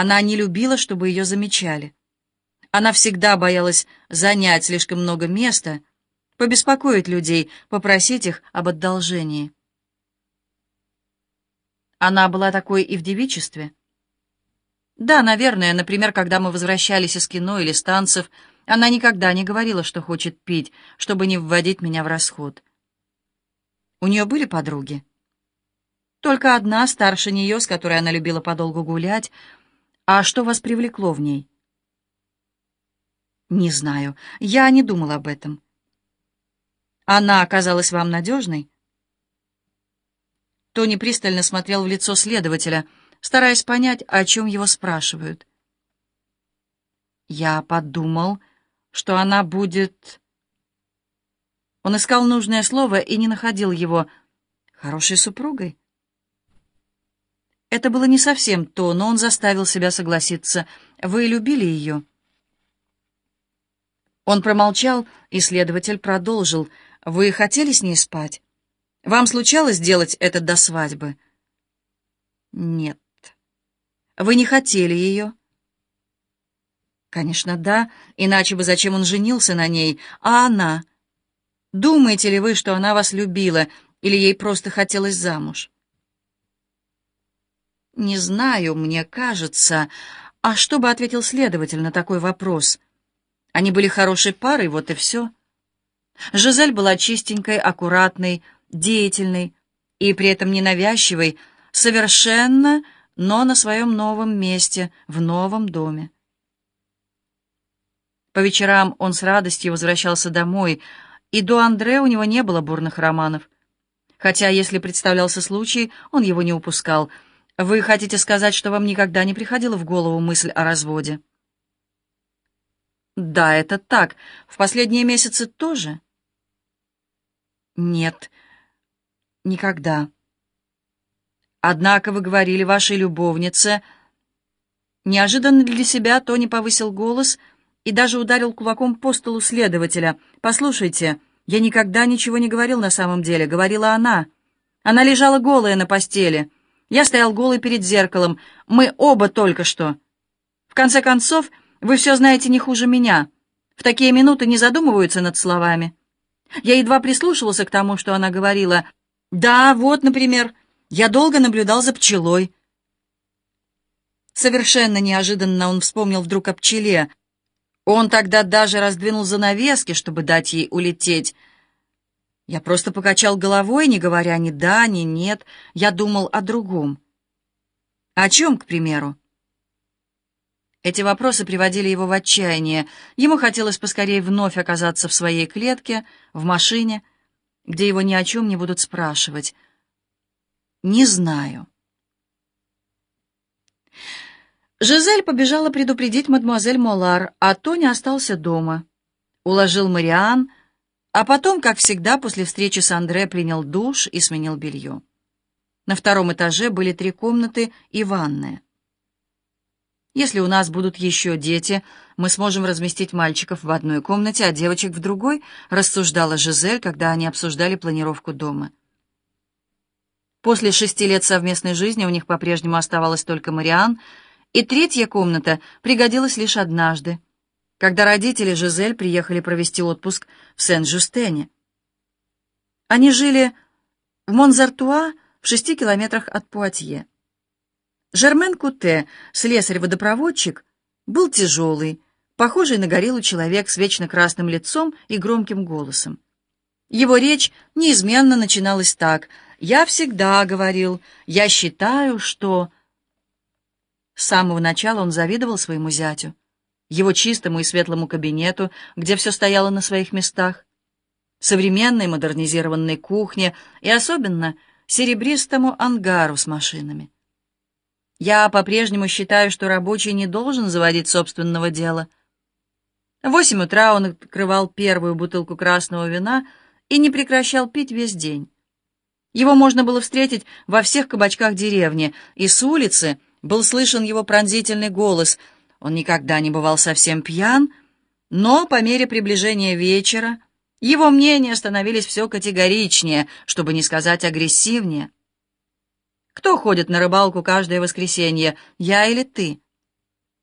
Она не любила, чтобы ее замечали. Она всегда боялась занять слишком много места, побеспокоить людей, попросить их об одолжении. Она была такой и в девичестве. Да, наверное, например, когда мы возвращались из кино или с танцев, она никогда не говорила, что хочет пить, чтобы не вводить меня в расход. У нее были подруги? Только одна, старше нее, с которой она любила подолгу гулять. А что вас привлекло в ней? Не знаю. Я не думала об этом. Она оказалась вам надежной? Тони пристально смотрел в лицо следователя, стараясь понять, о чем его спрашивают. Я подумал, что она будет... Он искал нужное слово и не находил его. Хорошей супругой? Это было не совсем то, но он заставил себя согласиться. Вы любили ее? Он промолчал, и следователь продолжил. «Вы хотели с ней спать? Вам случалось делать это до свадьбы?» «Нет». «Вы не хотели ее?» «Конечно, да. Иначе бы зачем он женился на ней? А она? Думаете ли вы, что она вас любила, или ей просто хотелось замуж?» «Не знаю, мне кажется...» «А что бы ответил следователь на такой вопрос?» Они были хорошей парой, вот и все. Жизель была чистенькой, аккуратной, деятельной и при этом ненавязчивой, совершенно, но на своем новом месте, в новом доме. По вечерам он с радостью возвращался домой, и до Андре у него не было бурных романов. Хотя, если представлялся случай, он его не упускал. Вы хотите сказать, что вам никогда не приходила в голову мысль о разводе? Да, это так. В последние месяцы тоже? Нет, никогда. Однако вы говорили вашей любовнице... Неожиданно для себя Тони повысил голос и даже ударил кулаком по столу следователя. «Послушайте, я никогда ничего не говорил на самом деле», — говорила она. Она лежала голая на постели. Я стоял голый перед зеркалом. Мы оба только что. В конце концов, вы все знаете не хуже меня. В такие минуты не задумываются над словами. Я едва прислушивался к тому, что она говорила. Да, вот, например, я долго наблюдал за пчелой. Совершенно неожиданно он вспомнил вдруг о пчеле. Он тогда даже раздвинул занавески, чтобы дать ей улететь. Я просто покачал головой, не говоря ни да, ни нет. Я думал о другом. О чем, к примеру? Эти вопросы приводили его в отчаяние. Ему хотелось поскорее вновь оказаться в своей клетке, в машине, где его ни о чем не будут спрашивать. «Не знаю». Жизель побежала предупредить мадемуазель Молар, а Тони остался дома. Уложил Мариан, а потом, как всегда, после встречи с Андре принял душ и сменил белье. На втором этаже были три комнаты и ванная. Если у нас будут еще дети, мы сможем разместить мальчиков в одной комнате, а девочек в другой, рассуждала Жизель, когда они обсуждали планировку дома. После шести лет совместной жизни у них по-прежнему оставалась только Мариан, и третья комната пригодилась лишь однажды, когда родители Жизель приехали провести отпуск в Сен-Жюстене. Они жили в Монзартуа в шести километрах от Пуатье. Жермен Куте, слесарь-водопроводчик, был тяжелый, похожий на гориллу человек с вечно красным лицом и громким голосом. Его речь неизменно начиналась так «Я всегда говорил, я считаю, что...» С самого начала он завидовал своему зятю, его чистому и светлому кабинету, где все стояло на своих местах, современной модернизированной кухне и особенно серебристому ангару с машинами. Я по-прежнему считаю, что рабочий не должен заводить собственного дела. В восемь утра он открывал первую бутылку красного вина и не прекращал пить весь день. Его можно было встретить во всех кабачках деревни, и с улицы был слышен его пронзительный голос. Он никогда не бывал совсем пьян, но по мере приближения вечера его мнения становились все категоричнее, чтобы не сказать агрессивнее. Кто ходит на рыбалку каждое воскресенье, я или ты?